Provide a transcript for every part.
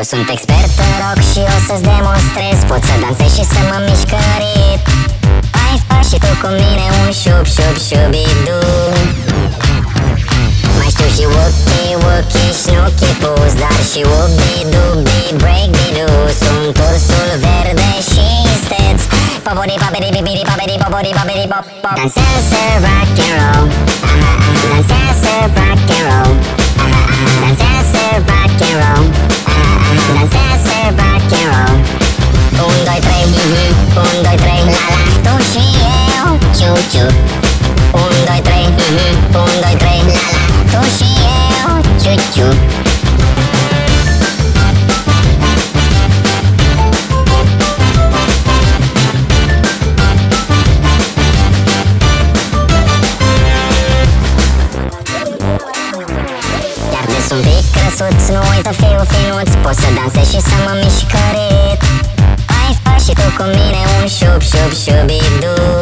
Eu sunt expert în rock și o să-ți demonstrez. Pot să dansez și să mă mișc în rit Hai fa și tu cu mine un șub, șub, șubidu. Mai știu și wookie, wookie, snooki pus Dar și woobi, dubi, break, bidu Sunt ursul verde și isteț Popori, paperi, bibiri, paperi, popori, paperi, pop, pop. Dansează rock and roll ciu, ciu Un, doi, trei, mhm, un, doi, trei, la la. Tu și eu, ciu, ciu Iar de sunt pic crăsuț, nu uită fiu finuț Pot să dansez și să mă mișc rit Hai fa și tu cu mine un șub, șub, șubidu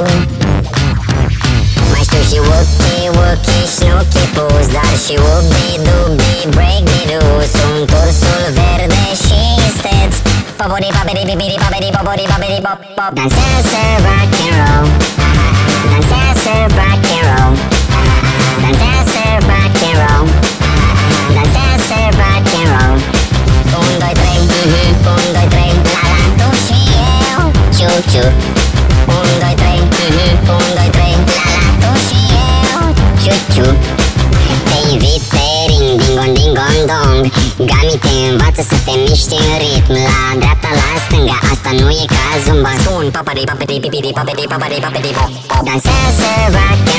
Și wookie, wookie, snooki pus Dar și woobi, dubi, break bidu Sunt ursul verde și isteț Popori, paperi, bibiri, paperi, popori, paperi, pop, pop Dansează rock and roll. Dansează rock and roll. Dansează rock and roll. Dansează rock and roll. Un, doi, trei, mhm, un, doi, trei, la la Tu și eu, ciu, ciu Te invit pe ring, ding-on, ding-on, dong Gami te învață să te miști în ritm La dreapta, la stânga, asta nu e ca zumba Spun papari, papari, pipiri, papari, papari, papari, pop, pop Dansează rock and